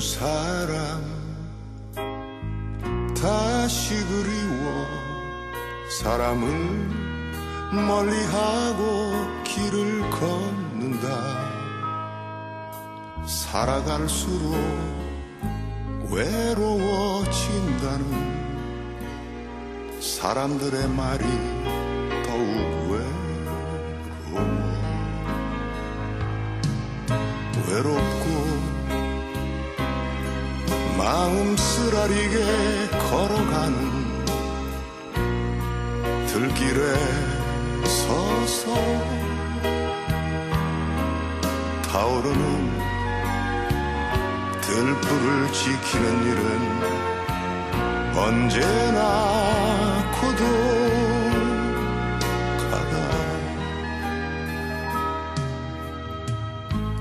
사람 다시 그리워. 사람을 멀리하고 길을 걷는다. 살아갈수록 외로워진다는 사람들의 말이 더욱 외로워. 외롭 마음 쓰라리게 걸어가는 들길에 서서 타오르는 들불을 지키는 일은 언제나 고독하다.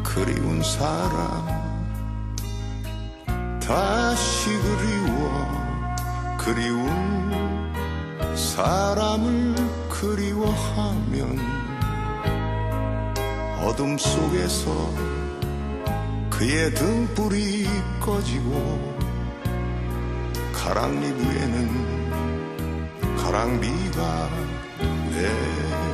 그리운 사람 다시 그리워 그리운 사람을 그리워하면 어둠 속에서 그의 등불이 꺼지고 가랑잎 위에는 가랑비가 내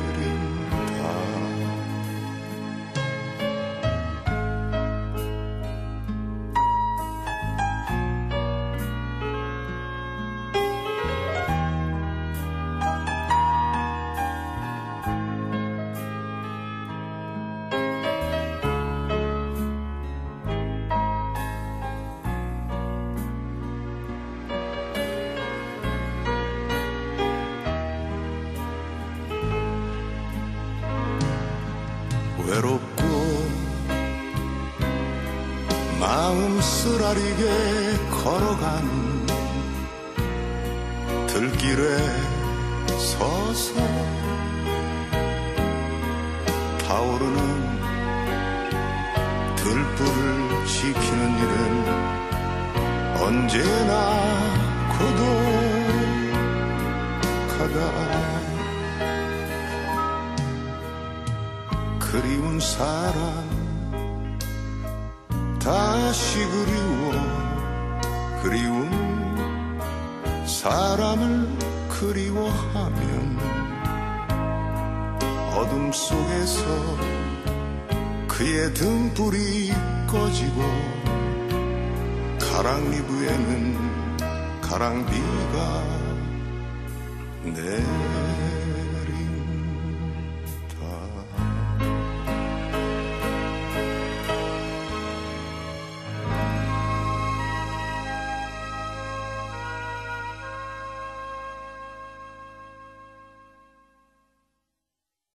외롭고 마음 쓰라리게 걸어가는 들길에 서서 타오르는 들불을 지키는 일은 언제나 고독하다 그리운 사람 다시 그리워. 그리운 사람을 그리워하면 어둠 속에서 그의 등불이 꺼지고 가랑잎 위에는 가랑비가 내린다